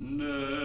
No.